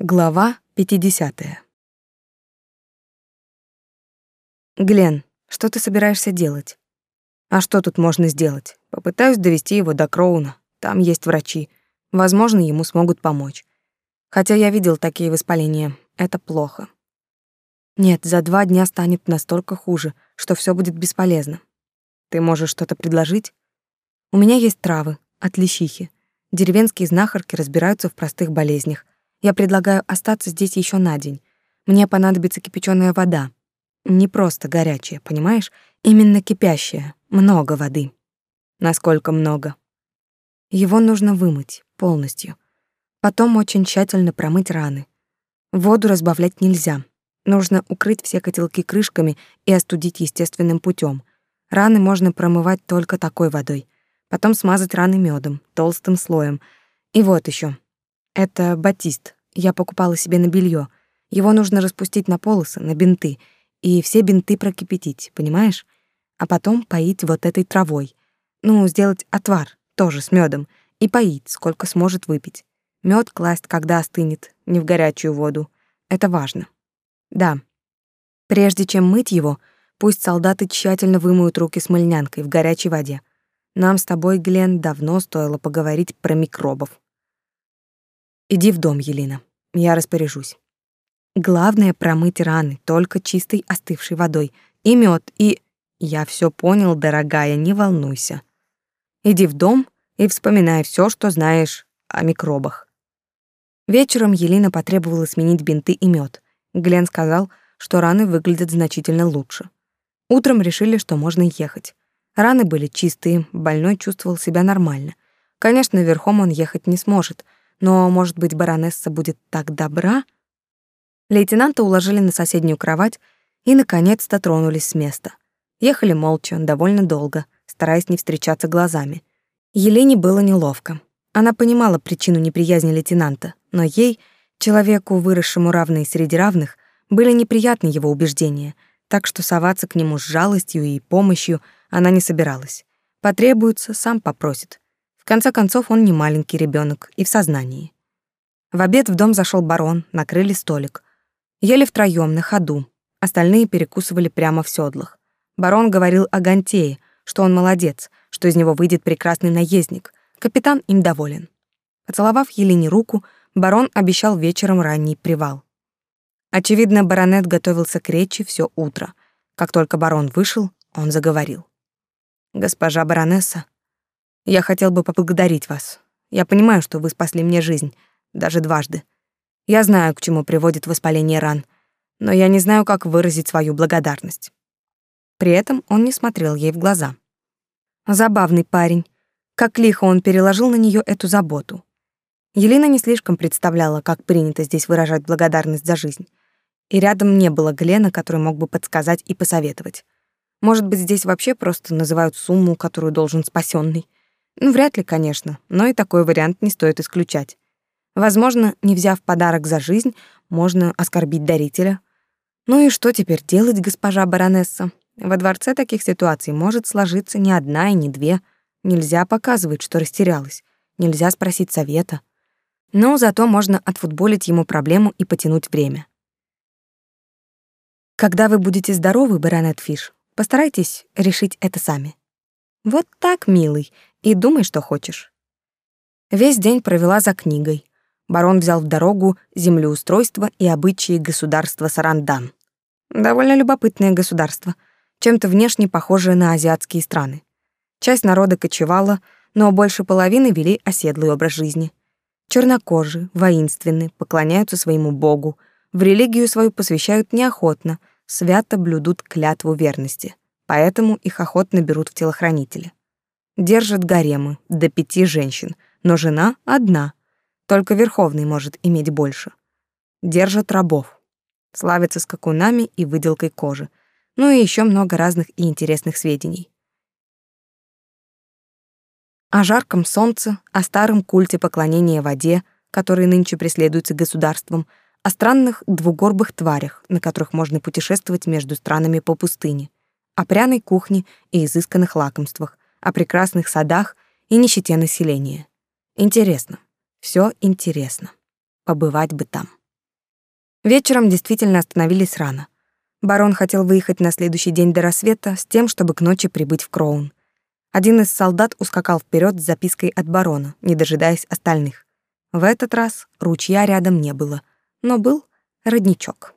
Глава 50. Глен, что ты собираешься делать? А что тут можно сделать? Попытаюсь довести его до Кроуна. Там есть врачи. Возможно, ему смогут помочь. Хотя я видел такие воспаления. Это плохо. Нет, за два дня станет настолько хуже, что все будет бесполезно. Ты можешь что-то предложить? У меня есть травы от лещихи. Деревенские знахарки разбираются в простых болезнях. Я предлагаю остаться здесь еще на день. Мне понадобится кипяченая вода. Не просто горячая, понимаешь? Именно кипящая. Много воды. Насколько много? Его нужно вымыть полностью. Потом очень тщательно промыть раны. Воду разбавлять нельзя. Нужно укрыть все котелки крышками и остудить естественным путем. Раны можно промывать только такой водой. Потом смазать раны медом, толстым слоем. И вот еще. Это батист. Я покупала себе на белье. Его нужно распустить на полосы, на бинты, и все бинты прокипятить, понимаешь? А потом поить вот этой травой. Ну, сделать отвар, тоже с медом, и поить, сколько сможет выпить. Мед класть, когда остынет, не в горячую воду. Это важно. Да. Прежде чем мыть его, пусть солдаты тщательно вымоют руки с мыльнянкой в горячей воде. Нам с тобой, Глен, давно стоило поговорить про микробов. Иди в дом, Елена. Я распоряжусь. Главное промыть раны только чистой остывшей водой. И мед, и... Я все понял, дорогая, не волнуйся. Иди в дом и вспоминай все, что знаешь о микробах. Вечером Елена потребовала сменить бинты и мед. Глен сказал, что раны выглядят значительно лучше. Утром решили, что можно ехать. Раны были чистые, больной чувствовал себя нормально. Конечно, верхом он ехать не сможет, но, может быть, баронесса будет так добра? Лейтенанта уложили на соседнюю кровать и, наконец-то, тронулись с места. Ехали молча, довольно долго, стараясь не встречаться глазами. Елене было неловко. Она понимала причину неприязни лейтенанта, но ей, человеку, выросшему равной среди равных, были неприятны его убеждения, так что соваться к нему с жалостью и помощью она не собиралась. Потребуется, сам попросит. В конце концов, он не маленький ребенок и в сознании. В обед в дом зашел барон, накрыли столик. Ели втроем на ходу. Остальные перекусывали прямо в седлах. Барон говорил о Гантее, что он молодец, что из него выйдет прекрасный наездник. Капитан им доволен. Поцеловав Елене руку, барон обещал вечером ранний привал. Очевидно, баронет готовился к речи все утро. Как только барон вышел, он заговорил. «Госпожа баронесса, я хотел бы поблагодарить вас. Я понимаю, что вы спасли мне жизнь, даже дважды. Я знаю, к чему приводит воспаление ран, но я не знаю, как выразить свою благодарность. При этом он не смотрел ей в глаза. Забавный парень. Как лихо он переложил на нее эту заботу. Елена не слишком представляла, как принято здесь выражать благодарность за жизнь. И рядом не было Глена, который мог бы подсказать и посоветовать. Может быть, здесь вообще просто называют сумму, которую должен спасенный. Ну, вряд ли, конечно, но и такой вариант не стоит исключать. Возможно, не взяв подарок за жизнь, можно оскорбить дарителя. Ну и что теперь делать, госпожа баронесса? Во дворце таких ситуаций может сложиться не одна и не две. Нельзя показывать, что растерялась. Нельзя спросить совета. Но зато можно отфутболить ему проблему и потянуть время. Когда вы будете здоровы, баронет Фиш, постарайтесь решить это сами. Вот так, милый, и думай, что хочешь. Весь день провела за книгой. Барон взял в дорогу землеустройство и обычаи государства Сарандан. Довольно любопытное государство, чем-то внешне похожее на азиатские страны. Часть народа кочевала, но больше половины вели оседлый образ жизни. Чернокожие, воинственны, поклоняются своему богу, в религию свою посвящают неохотно, свято блюдут клятву верности поэтому их охотно берут в телохранители. Держат гаремы до пяти женщин, но жена одна, только Верховный может иметь больше. Держат рабов, славятся скакунами и выделкой кожи, ну и еще много разных и интересных сведений. О жарком солнце, о старом культе поклонения воде, который нынче преследуется государством, о странных двугорбых тварях, на которых можно путешествовать между странами по пустыне — о пряной кухне и изысканных лакомствах, о прекрасных садах и нищете населения. Интересно, все интересно. Побывать бы там. Вечером действительно остановились рано. Барон хотел выехать на следующий день до рассвета с тем, чтобы к ночи прибыть в Кроун. Один из солдат ускакал вперед с запиской от барона, не дожидаясь остальных. В этот раз ручья рядом не было, но был родничок.